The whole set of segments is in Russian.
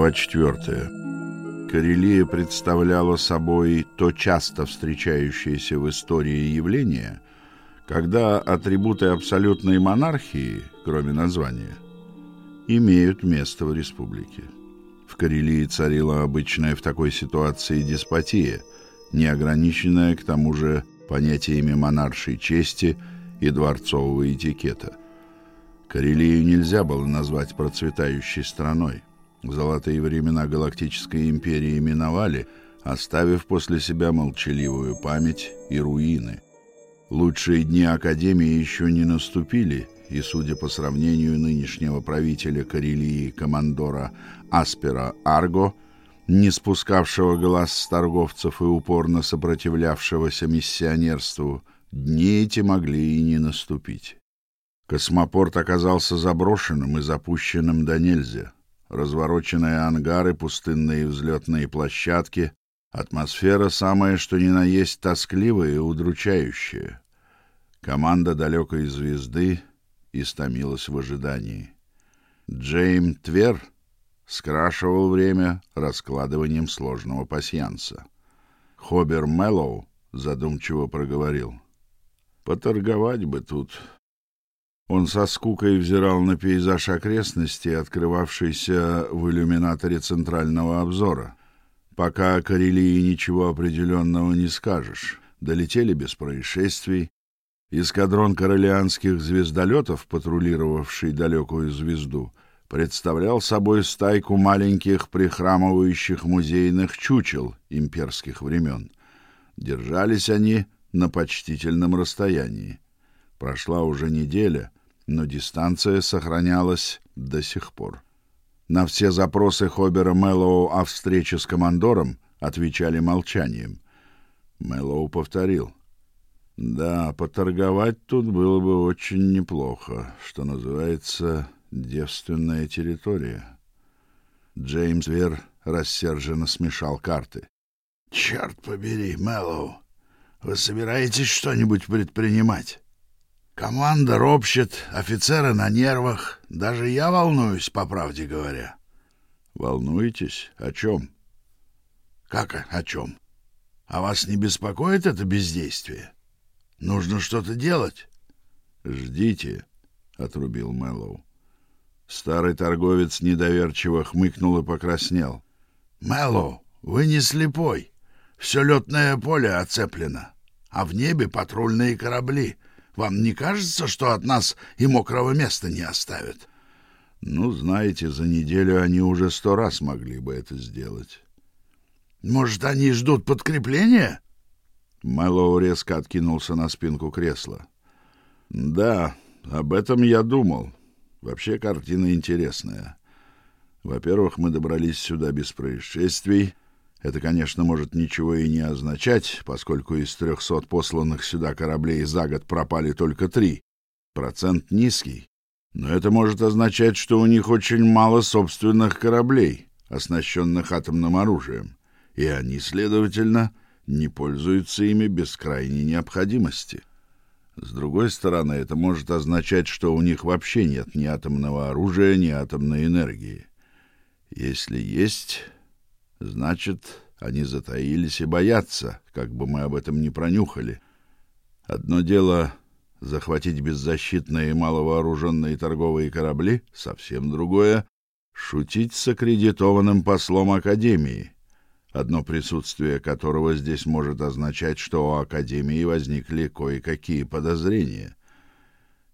Глава 4. Карелия представляла собой то часто встречающееся в истории явление, когда атрибуты абсолютной монархии, кроме названия, имеют место в республике. В Карелии царила обычная в такой ситуации деспотия, не ограниченная к тому же понятиями монаршей чести и дворцового этикета. Карелию нельзя было назвать процветающей страной. Золотые времена Галактической империи миновали, оставив после себя молчаливую память и руины. Лучшие дни Академии еще не наступили, и, судя по сравнению нынешнего правителя Карелии, командора Аспера Арго, не спускавшего глаз с торговцев и упорно сопротивлявшегося миссионерству, дни эти могли и не наступить. Космопорт оказался заброшенным и запущенным до нельзя. Развороченные ангары, пустынные взлетные площадки, атмосфера самая что ни на есть тоскливая и удручающая. Команда далекой звезды истомилась в ожидании. Джейм Твер скрашивал время раскладыванием сложного пасьянса. Хобер Мэллоу задумчиво проговорил. «Поторговать бы тут». Он со скукой взирал на пейзаж окрестностей, открывавшийся в иллюминаторе центрального обзора. Пока о Карелии ничего определенного не скажешь. Долетели без происшествий, Эскадрон королианских звездолетов, патрулировавший далекую звезду, представлял собой стайку маленьких прихрамывающих музейных чучел имперских времен. Держались они на почтительном расстоянии. Прошла уже неделя, но дистанция сохранялась до сих пор. На все запросы Хобера Мэллоу о встрече с командором отвечали молчанием. Мэллоу повторил — да, поторговать тут было бы очень неплохо, что называется, девственная территория. Джеймс Вер рассерженно смешал карты. Черт побери, Мэллоу, вы собираетесь что-нибудь предпринимать? Команда ропщет, офицеры на нервах, даже я волнуюсь, по правде говоря. Волнуетесь? О чем? Как о чем? А вас не беспокоит это бездействие? Нужно что-то делать. Ждите, отрубил Мэллоу. Старый торговец недоверчиво хмыкнул и покраснел. Мэллоу, вы не слепой. Все летное поле оцеплено, а в небе патрульные корабли. Вам не кажется, что от нас и мокрого места не оставят? Ну, знаете, за неделю они уже сто раз могли бы это сделать. Может, они ждут подкрепления? Мэллоу резко откинулся на спинку кресла. Да, об этом я думал. Вообще картина интересная. Во-первых, мы добрались сюда без происшествий. Это, конечно, может ничего и не означать, поскольку из трехсот посланных сюда кораблей за год пропали только три. Процент низкий. Но это может означать, что у них очень мало собственных кораблей, оснащенных атомным оружием, и они, следовательно, не пользуются ими без крайней необходимости. С другой стороны, это может означать, что у них вообще нет ни атомного оружия, ни атомной энергии. Если есть, значит, они затаились и боятся, как бы мы об этом не пронюхали. Одно дело захватить беззащитные и маловооруженные торговые корабли, совсем другое — шутить с аккредитованным послом Академии — одно присутствие которого здесь может означать, что у Академии возникли кое-какие подозрения.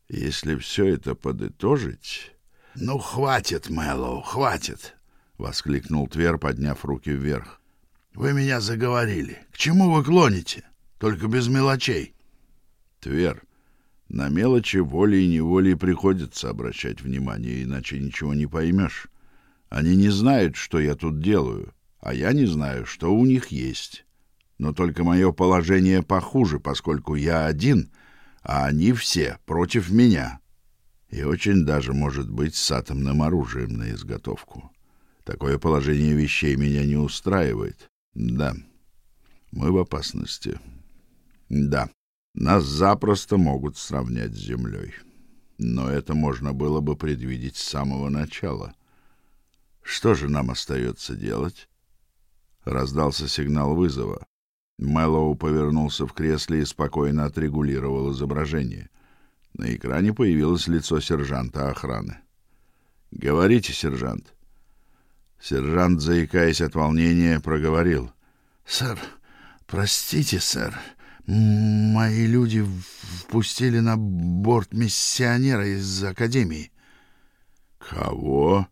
Если все это подытожить... — Ну, хватит, Мэллоу, хватит! — воскликнул Твер, подняв руки вверх. — Вы меня заговорили. К чему вы клоните? Только без мелочей. — Твер, на мелочи волей и неволей приходится обращать внимание, иначе ничего не поймешь. Они не знают, что я тут делаю а я не знаю, что у них есть. Но только мое положение похуже, поскольку я один, а они все против меня. И очень даже может быть с атомным оружием на изготовку. Такое положение вещей меня не устраивает. Да. Мы в опасности. Да. Нас запросто могут сравнять с землей. Но это можно было бы предвидеть с самого начала. Что же нам остается делать? Раздался сигнал вызова. Мэллоу повернулся в кресле и спокойно отрегулировал изображение. На экране появилось лицо сержанта охраны. «Говорите, сержант». Сержант, заикаясь от волнения, проговорил. «Сэр, простите, сэр, мои люди впустили на борт миссионера из Академии». «Кого?»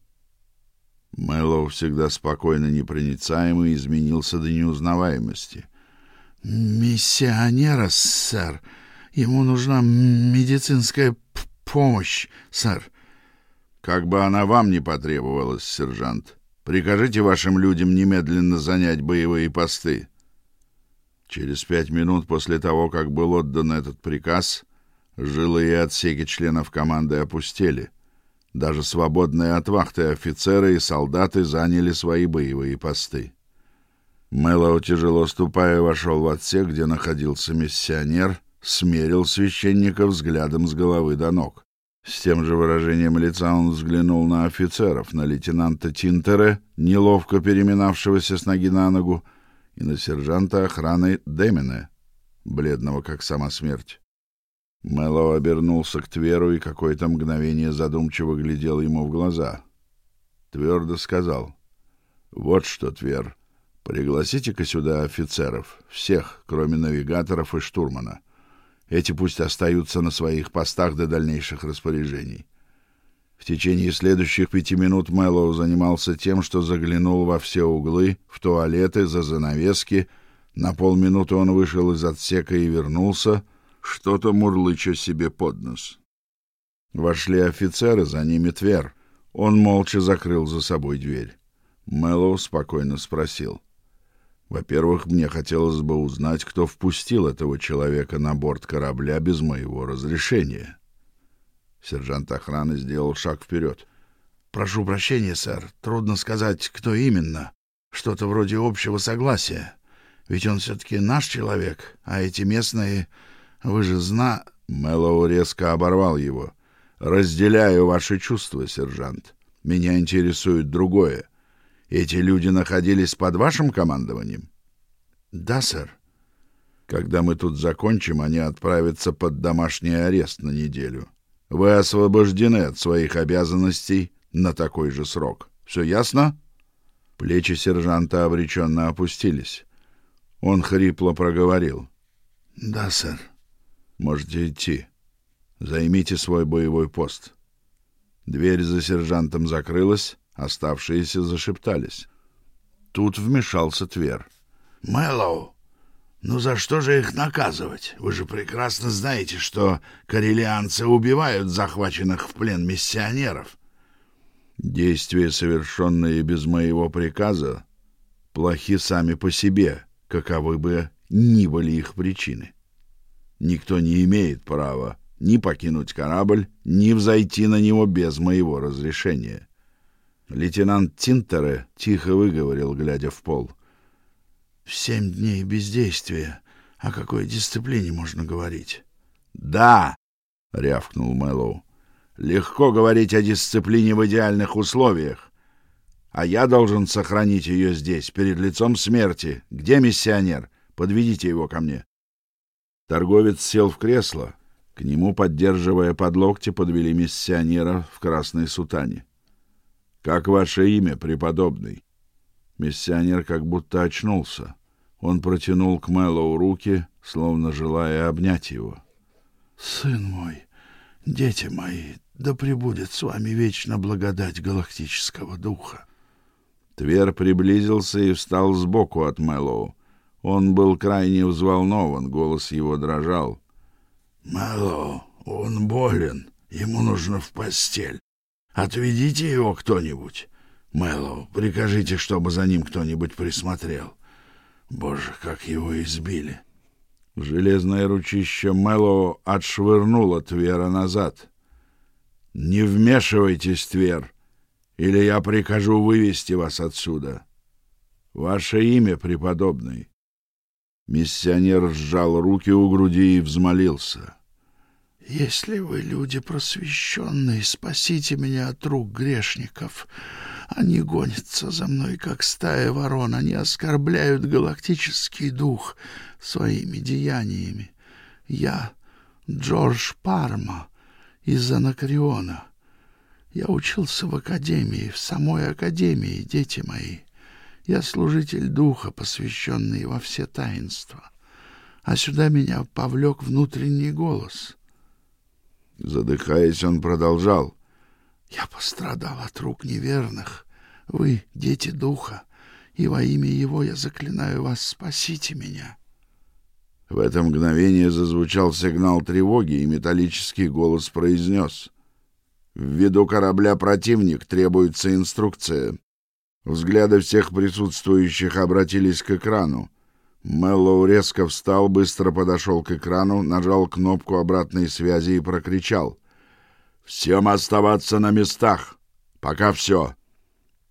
Мэллоу, всегда спокойно непроницаемый, изменился до неузнаваемости. «Миссионера, сэр. Ему нужна медицинская помощь, сэр». «Как бы она вам не потребовалась, сержант. Прикажите вашим людям немедленно занять боевые посты». Через пять минут после того, как был отдан этот приказ, жилые отсеки членов команды опустели. Даже свободные от вахты офицеры и солдаты заняли свои боевые посты. Мэллоу, тяжело ступая, вошел в отсек, где находился миссионер, смерил священника взглядом с головы до ног. С тем же выражением лица он взглянул на офицеров, на лейтенанта Тинтера, неловко переминавшегося с ноги на ногу, и на сержанта охраны Демина, бледного как сама смерть. Мэллоу обернулся к Тверу и какое-то мгновение задумчиво глядел ему в глаза. Твердо сказал. «Вот что, Твер, пригласите-ка сюда офицеров, всех, кроме навигаторов и штурмана. Эти пусть остаются на своих постах до дальнейших распоряжений». В течение следующих пяти минут Мэллоу занимался тем, что заглянул во все углы, в туалеты, за занавески. На полминуты он вышел из отсека и вернулся — что-то мурлыча себе под нос. Вошли офицеры, за ними Твер. Он молча закрыл за собой дверь. Мэллоу спокойно спросил. «Во-первых, мне хотелось бы узнать, кто впустил этого человека на борт корабля без моего разрешения». Сержант охраны сделал шаг вперед. «Прошу прощения, сэр. Трудно сказать, кто именно. Что-то вроде общего согласия. Ведь он все-таки наш человек, а эти местные вы же зна...» Мэллоу резко оборвал его. «Разделяю ваши чувства, сержант. Меня интересует другое. Эти люди находились под вашим командованием?» «Да, сэр». «Когда мы тут закончим, они отправятся под домашний арест на неделю. Вы освобождены от своих обязанностей на такой же срок. Все ясно?» Плечи сержанта обреченно опустились. Он хрипло проговорил. «Да, сэр». Можете идти. Займите свой боевой пост. Дверь за сержантом закрылась, оставшиеся зашептались. Тут вмешался Твер. Мэллоу, ну за что же их наказывать? Вы же прекрасно знаете, что карелианцы убивают захваченных в плен миссионеров. Действия, совершенные без моего приказа, плохи сами по себе, каковы бы ни были их причины. Никто не имеет права ни покинуть корабль, ни взойти на него без моего разрешения. Лейтенант Тинтере тихо выговорил, глядя в пол. — семь дней бездействия. О какой дисциплине можно говорить? — Да! — рявкнул Мэллоу. — Легко говорить о дисциплине в идеальных условиях. А я должен сохранить ее здесь, перед лицом смерти. Где миссионер? Подведите его ко мне. Торговец сел в кресло. К нему, поддерживая под локти, подвели миссионера в красной сутане. «Как ваше имя, преподобный?» Миссионер как будто очнулся. Он протянул к Мэллоу руки, словно желая обнять его. «Сын мой, дети мои, да пребудет с вами вечно благодать галактического духа!» Твер приблизился и встал сбоку от Мэллоу. Он был крайне взволнован, голос его дрожал. «Мэллоу, он болен, ему нужно в постель. Отведите его кто-нибудь. Мэллоу, прикажите, чтобы за ним кто-нибудь присмотрел. Боже, как его избили!» Железное ручище Мэллоу отшвырнуло Твера назад. «Не вмешивайтесь, Твер, или я прикажу вывести вас отсюда. Ваше имя, преподобный?» Миссионер сжал руки у груди и взмолился. «Если вы люди просвещенные, спасите меня от рук грешников. Они гонятся за мной, как стая ворон. Они оскорбляют галактический дух своими деяниями. Я Джордж Парма из Анакриона. Я учился в академии, в самой академии, дети мои. Я служитель духа, посвященный во все таинства. А сюда меня повлек внутренний голос. Задыхаясь, он продолжал. Я пострадал от рук неверных. Вы — дети духа, и во имя его я заклинаю вас, спасите меня. В это мгновение зазвучал сигнал тревоги, и металлический голос произнес. «В виду корабля противник требуется инструкция». Взгляды всех присутствующих обратились к экрану. Мэллоу резко встал, быстро подошел к экрану, нажал кнопку обратной связи и прокричал. «Всем оставаться на местах! Пока все!»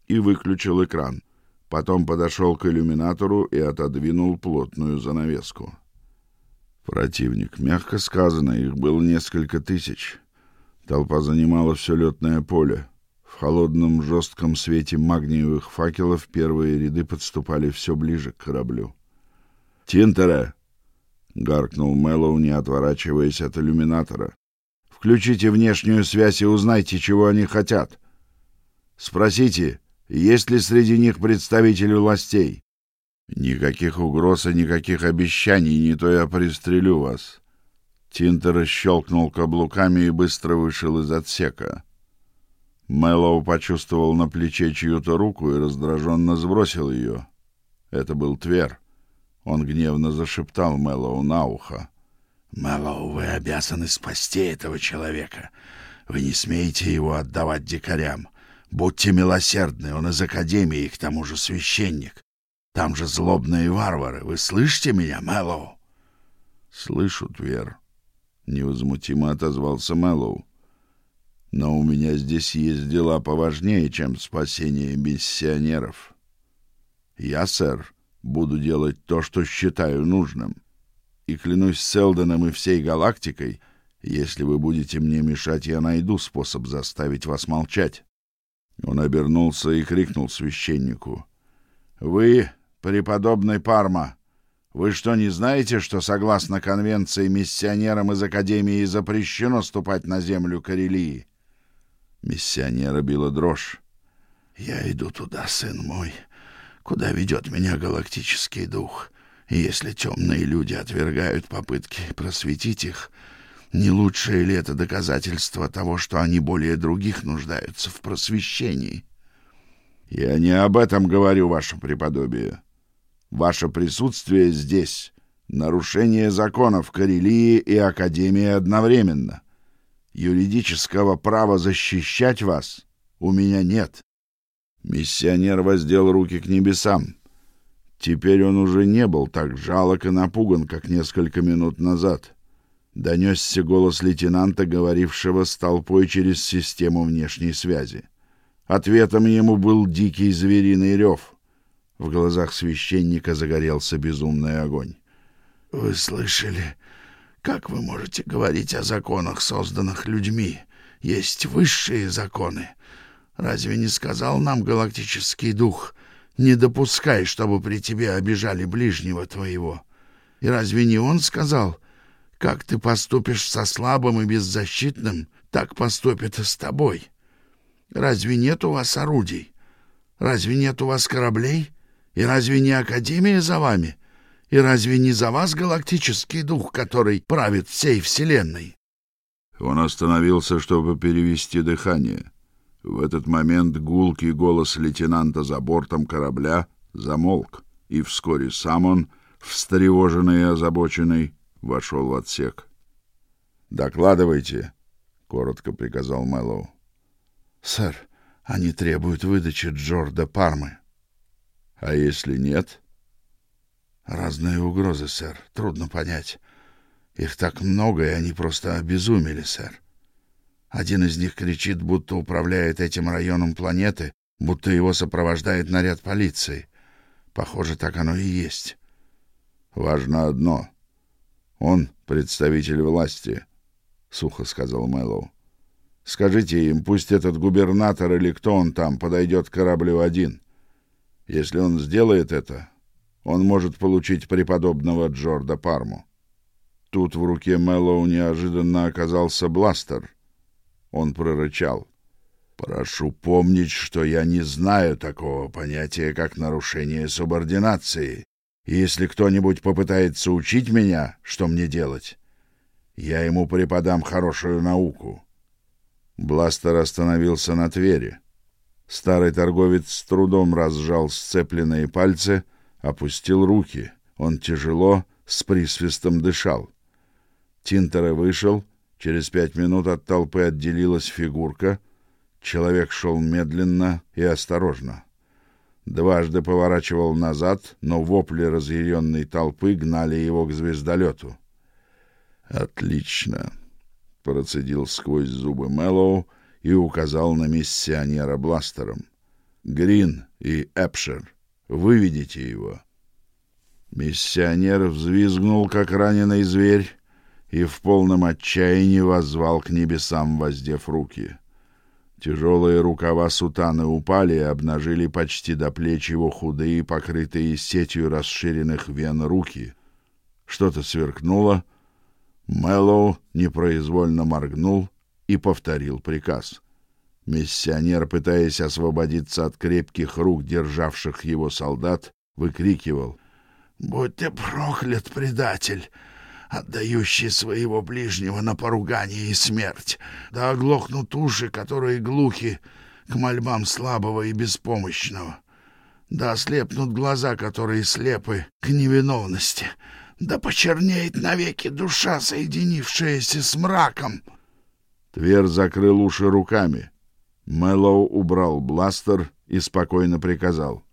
И выключил экран. Потом подошел к иллюминатору и отодвинул плотную занавеску. Противник, мягко сказано, их было несколько тысяч. Толпа занимала все летное поле. В холодном жестком свете магниевых факелов первые ряды подступали все ближе к кораблю. «Тинтера!» — гаркнул Мэллоу, не отворачиваясь от иллюминатора. «Включите внешнюю связь и узнайте, чего они хотят. Спросите, есть ли среди них представители властей. Никаких угроз и никаких обещаний, не то я пристрелю вас». Тинтер щелкнул каблуками и быстро вышел из отсека. Мэллоу почувствовал на плече чью-то руку и раздраженно сбросил ее. Это был Твер. Он гневно зашептал Мэллоу на ухо. «Мэллоу, вы обязаны спасти этого человека. Вы не смеете его отдавать дикарям. Будьте милосердны, он из Академии к тому же священник. Там же злобные варвары. Вы слышите меня, Мэллоу?» «Слышу, Твер», — невозмутимо отозвался Мэллоу. Но у меня здесь есть дела поважнее, чем спасение миссионеров. Я, сэр, буду делать то, что считаю нужным. И клянусь Селдоном и всей галактикой, если вы будете мне мешать, я найду способ заставить вас молчать. Он обернулся и крикнул священнику. «Вы, преподобный Парма, вы что, не знаете, что, согласно конвенции, миссионерам из Академии запрещено ступать на землю Карелии?» Миссионера била дрожь. «Я иду туда, сын мой, куда ведет меня галактический дух. И если темные люди отвергают попытки просветить их, не лучшее ли это доказательство того, что они более других нуждаются в просвещении?» «Я не об этом говорю, ваше преподобие. Ваше присутствие здесь — нарушение законов Карелии и Академии одновременно. Юридического права защищать вас у меня нет. Миссионер воздел руки к небесам. Теперь он уже не был так жалок и напуган, как несколько минут назад. Донесся голос лейтенанта, говорившего с толпой через систему внешней связи. Ответом ему был дикий звериный рев. В глазах священника загорелся безумный огонь. «Вы слышали как вы можете говорить о законах, созданных людьми? Есть высшие законы. Разве не сказал нам галактический дух, не допускай, чтобы при тебе обижали ближнего твоего? И разве не он сказал, как ты поступишь со слабым и беззащитным, так поступят и с тобой? Разве нет у вас орудий? Разве нет у вас кораблей? И разве не Академия за вами?» И разве не за вас галактический дух, который правит всей Вселенной? Он остановился, чтобы перевести дыхание. В этот момент гулкий голос лейтенанта за бортом корабля замолк, и вскоре сам он, встревоженный и озабоченный, вошел в отсек. «Докладывайте», — коротко приказал Мэллоу. «Сэр, они требуют выдачи Джорда Пармы». «А если нет?» Разные угрозы, сэр. Трудно понять. Их так много, и они просто обезумели, сэр. Один из них кричит, будто управляет этим районом планеты, будто его сопровождает наряд полиции. Похоже, так оно и есть. Важно одно. Он представитель власти, сухо сказал Мэллоу. Скажите им, пусть этот губернатор или кто он там подойдет к кораблю один. Если он сделает это, он может получить преподобного Джорда Парму. Тут в руке Мэллоу неожиданно оказался бластер. Он прорычал. «Прошу помнить, что я не знаю такого понятия, как нарушение субординации. Если кто-нибудь попытается учить меня, что мне делать, я ему преподам хорошую науку». Бластер остановился на Твери. Старый торговец с трудом разжал сцепленные пальцы, опустил руки. Он тяжело, с присвистом дышал. Тинтера вышел, через пять минут от толпы отделилась фигурка. Человек шел медленно и осторожно. Дважды поворачивал назад, но вопли разъяренной толпы гнали его к звездолету. «Отлично!» — процедил сквозь зубы Мэллоу и указал на миссионера бластером. «Грин и Эпшер, выведите его». Миссионер взвизгнул, как раненый зверь, и в полном отчаянии воззвал к небесам, воздев руки. Тяжелые рукава сутаны упали и обнажили почти до плеч его худые, покрытые сетью расширенных вен руки. Что-то сверкнуло. Мэллоу непроизвольно моргнул и повторил приказ. Миссионер, пытаясь освободиться от крепких рук, державших его солдат, выкрикивал «Будь ты проклят, предатель!» Отдающий своего ближнего на поругание и смерть, да оглохнут уши, которые глухи к мольбам слабого и беспомощного, да ослепнут глаза, которые слепы к невиновности, да почернеет навеки душа, соединившаяся с мраком. Твер закрыл уши руками. Мэллоу убрал бластер и спокойно приказал.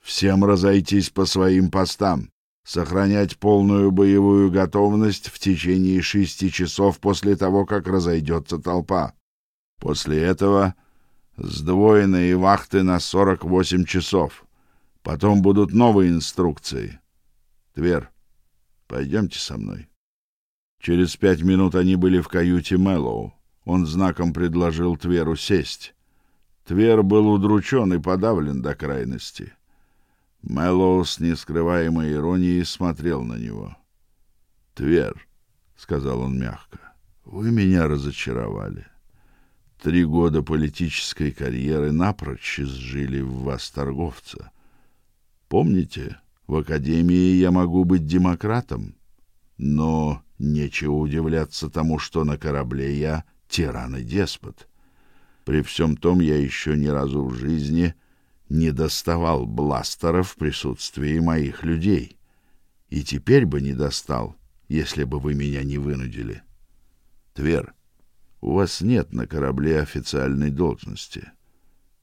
«Всем разойтись по своим постам сохранять полную боевую готовность в течение шести часов после того, как разойдется толпа. После этого сдвоенные вахты на 48 часов. Потом будут новые инструкции. Твер, пойдемте со мной. Через пять минут они были в каюте Мэллоу. Он знаком предложил Тверу сесть. Твер был удручен и подавлен до крайности. Мэллоу с нескрываемой иронией смотрел на него. «Твер», — сказал он мягко, — «вы меня разочаровали. Три года политической карьеры напрочь изжили в вас торговца. Помните, в Академии я могу быть демократом, но нечего удивляться тому, что на корабле я тиран и деспот. При всем том я еще ни разу в жизни не доставал бластера в присутствии моих людей. И теперь бы не достал, если бы вы меня не вынудили. Твер, у вас нет на корабле официальной должности.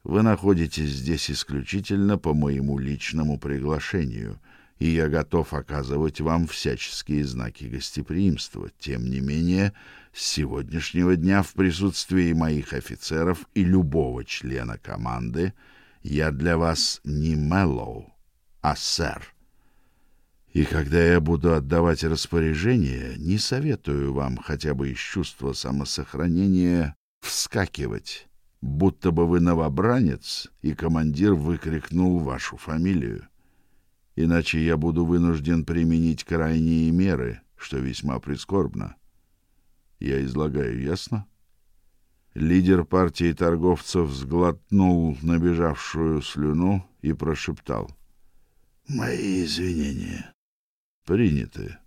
Вы находитесь здесь исключительно по моему личному приглашению, и я готов оказывать вам всяческие знаки гостеприимства. Тем не менее, с сегодняшнего дня в присутствии моих офицеров и любого члена команды — я для вас не Мэллоу, а сэр. И когда я буду отдавать распоряжение, не советую вам хотя бы из чувства самосохранения вскакивать, будто бы вы новобранец, и командир выкрикнул вашу фамилию. Иначе я буду вынужден применить крайние меры, что весьма прискорбно. Я излагаю ясно? Лидер партии торговцев сглотнул набежавшую слюну и прошептал: "Мои извинения приняты.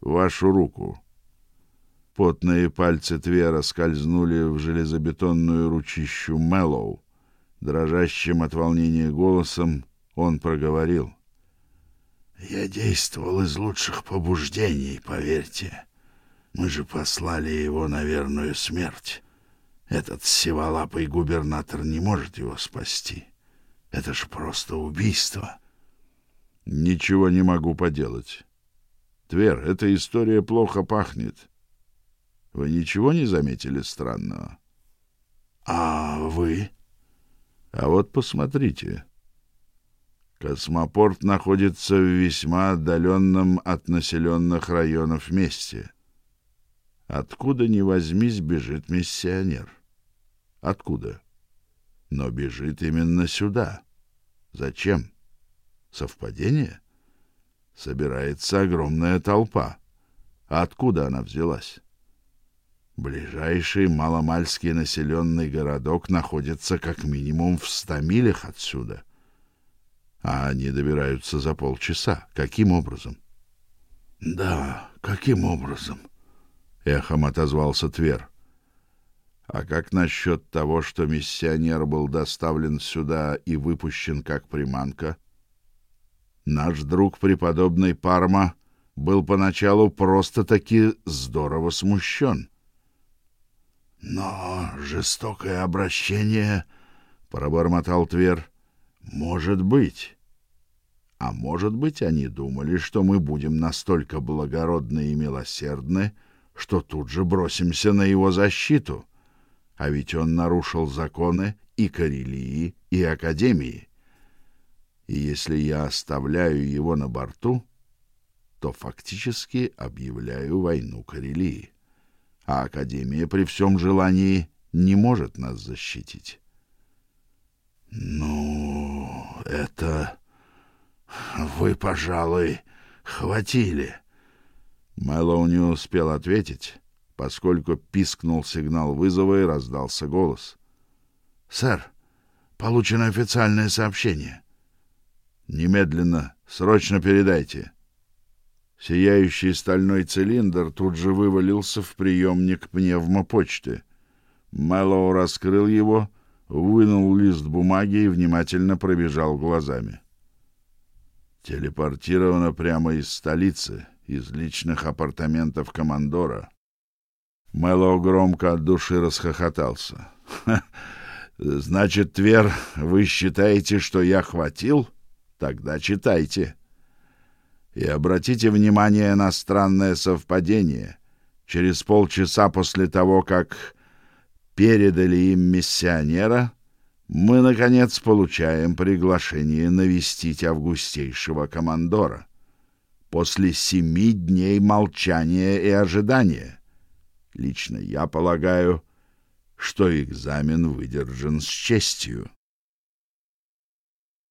Вашу руку". Потные пальцы Твера скользнули в железобетонную ручищу Мэллоу. Дрожащим от волнения голосом он проговорил: "Я действовал из лучших побуждений, поверьте. Мы же послали его на верную смерть. Этот сиволапый губернатор не может его спасти. Это ж просто убийство. Ничего не могу поделать. Твер, эта история плохо пахнет. Вы ничего не заметили странного? А вы? А вот посмотрите. Космопорт находится в весьма отдаленном от населенных районов месте. Откуда ни возьмись, бежит миссионер. Откуда? Но бежит именно сюда. Зачем? Совпадение? Собирается огромная толпа. А откуда она взялась? Ближайший маломальский населенный городок находится как минимум в ста милях отсюда. А они добираются за полчаса. Каким образом? — Да, каким образом? — эхом отозвался Твер. — А как насчет того, что миссионер был доставлен сюда и выпущен как приманка? Наш друг преподобный Парма был поначалу просто-таки здорово смущен. — Но жестокое обращение, — пробормотал Твер, — может быть. А может быть, они думали, что мы будем настолько благородны и милосердны, что тут же бросимся на его защиту. А ведь он нарушил законы и Карелии, и Академии. И если я оставляю его на борту, то фактически объявляю войну Карелии. А Академия при всем желании не может нас защитить. Ну, это вы, пожалуй, хватили. Мэллоу не успел ответить, поскольку пискнул сигнал вызова и раздался голос. Сэр, получено официальное сообщение. Немедленно, срочно передайте. Сияющий стальной цилиндр тут же вывалился в приемник пневмопочты. Мэллоу раскрыл его, вынул лист бумаги и внимательно пробежал глазами. Телепортировано прямо из столицы, из личных апартаментов командора. Мэллоу громко от души расхохотался. Значит, Твер, вы считаете, что я хватил? Тогда читайте. И обратите внимание на странное совпадение. Через полчаса после того, как передали им миссионера, мы, наконец, получаем приглашение навестить августейшего командора. После семи дней молчания и ожидания. Лично я полагаю, что экзамен выдержан с честью.